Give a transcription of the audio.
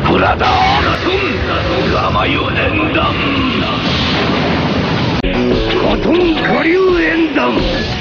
油だガマユエンダムコトン下流縁ン